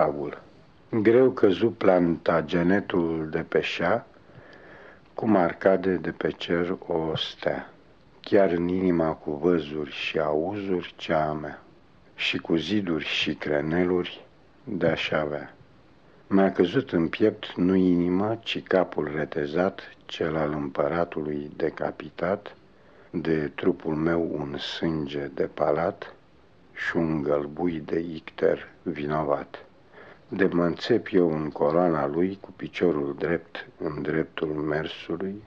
fagul. Greu căzu plantagenetul de pe șa, cum arcade de pe cer o stea, chiar în inima cu văzuri și auzuri cea a mea, și cu ziduri și creneluri de-aș avea. Mi-a căzut în piept nu inima, ci capul retezat, cel al împăratului decapitat, de trupul meu un sânge de palat și un gălbui de icter vinovat. De mă înțep eu în coloana lui cu piciorul drept în dreptul mersului,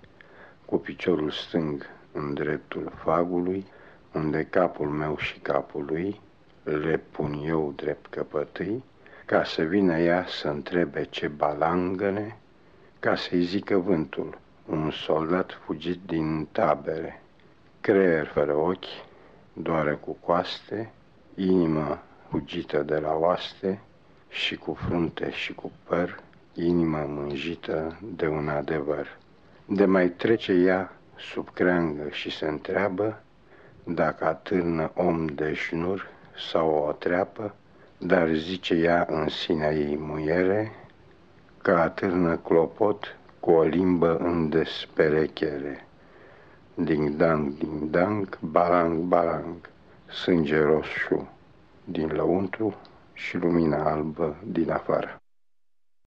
cu piciorul stâng în dreptul fagului, unde capul meu și capul lui le pun eu drept căpătâi, ca să vină ea să întrebe ce balangăne, ca să-i zică vântul, un soldat fugit din tabere, creier fără ochi, doare cu coaste, inimă fugită de la oaste și cu frunte și cu păr, inima mânjită de un adevăr. De mai trece ea sub creangă și se întreabă dacă atârnă om de șnur sau o treapă, dar zice ea în sinea ei muiere că atârnă clopot cu o limbă în desperechere. Ding-dang, ding-dang, balang, balang, sânge roșu din lăuntru și lumina albă din afară.